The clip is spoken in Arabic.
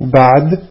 بعد